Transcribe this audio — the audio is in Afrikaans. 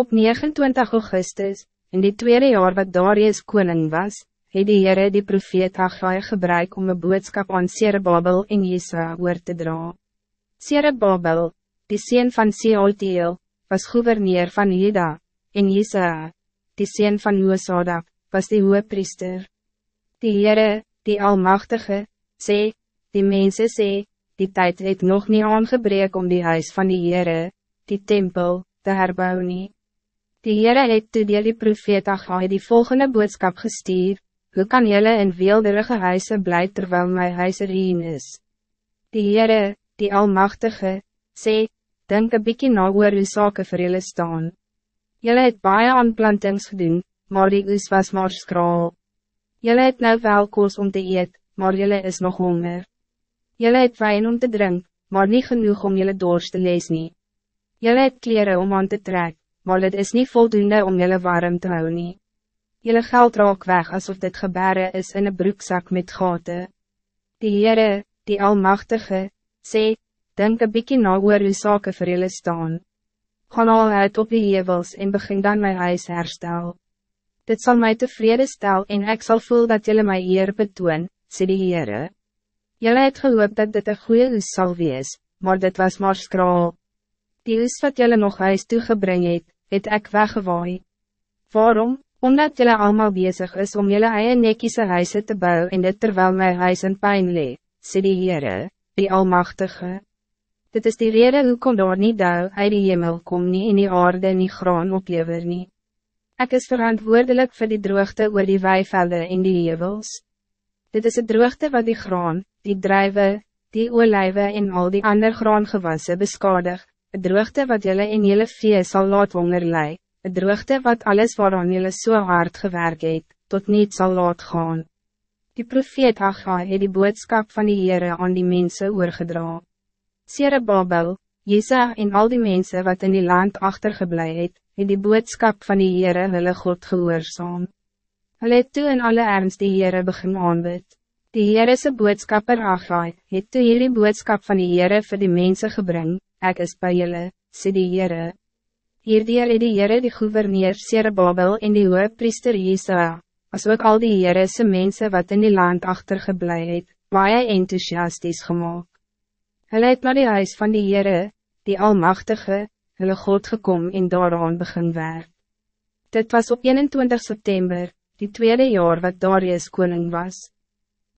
Op 29 augustus, in die tweede jaar wat Darius koning was, het die Heere die profeet Haggai gebruik om een boodskap aan Serebabel en Jesa oor te dra. Serebabel, die sien van Sealtiel, was gouverneur van Juda, en Jesa, die sien van Joosadak, was die priester. Die Heere, die Almachtige, sê, die mensen sê, die tijd het nog niet aangebreek om die huis van die Heere, die tempel, te herbouwen. nie. Die Heere het toe deel die profeet Agai die volgende boodskap gestuur, hoe kan jylle in weelderige huise bly terwijl my huis erin is? Die Heere, die Almachtige, sê, denk een bykie na oor hoe sake vir jylle staan. Jylle het baie aanplantings gedoen, maar die oes was maar skraal. Jylle het nou wel koos om te eet, maar jylle is nog honger. Jylle het wijn om te drinken, maar niet genoeg om jylle dorst te lees nie. Jylle het kleren om aan te trek, maar het is niet voldoende om jylle warm te hou nie. Jylle geld raak weg alsof dit gebeuren is in een broekzak met gaten. Die Heere, die Almachtige, sê, denk een bykie na oor hoe sake vir jylle staan. Gaan al uit op die hevels en begin dan mijn huis herstel. Dit zal mij tevreden stel en ik zal voel dat jullie mij eer betoon, sê die Heere. Jullie het gehoop dat dit een goede oes sal wees, maar dit was maar skraal. Die oes wat jullie nog huis toegebring het, het ek weggewaai. Waarom? Omdat jullie allemaal bezig is om jullie eie nekiese huise te bouwen en dit terwijl mijn huis in pijn lee, sê die Heere, die Almachtige. Dit is die reden hoe kom daar nie dou uit die hemel kom nie en die aarde nie graan oplever nie. Ik is verantwoordelijk voor die droogte oor die weivelde in die hevels. Dit is het droogte wat die graan, die druiven, die olijven en al die ander graangewassen beskadig, het droogte wat jullie in jullie vee zal laat honger lei, het droogte wat alles waaraan jullie zo so hard gewerkt het, tot niet zal laat gaan. Die profeet Haggai het die boodskap van die Heere aan die mensen oorgedra. Sere Babel, Jesa en al die mensen wat in die land achtergeblij het, het die boodskap van die Heere hulle God gehoorzaam. Hulle het toe in alle ernst die Heere begin aanbid. Die Heerese boodskapper Agai, het toe hierdie boodskap van die Heere vir die mensen gebring, ek is by julle, sê die Heere. Hierdier het die Heere die gouverneur Serebabel en die hoge priester Jesaja, as ook al die Heerese mensen wat in die land achtergeblij het, baie enthousiasties gemaakt. Hulle het naar die huis van die Heere, die Almachtige, hulle God gekom en daaraan begin werk. Dit was op 21 september, die tweede jaar wat Darius koning was.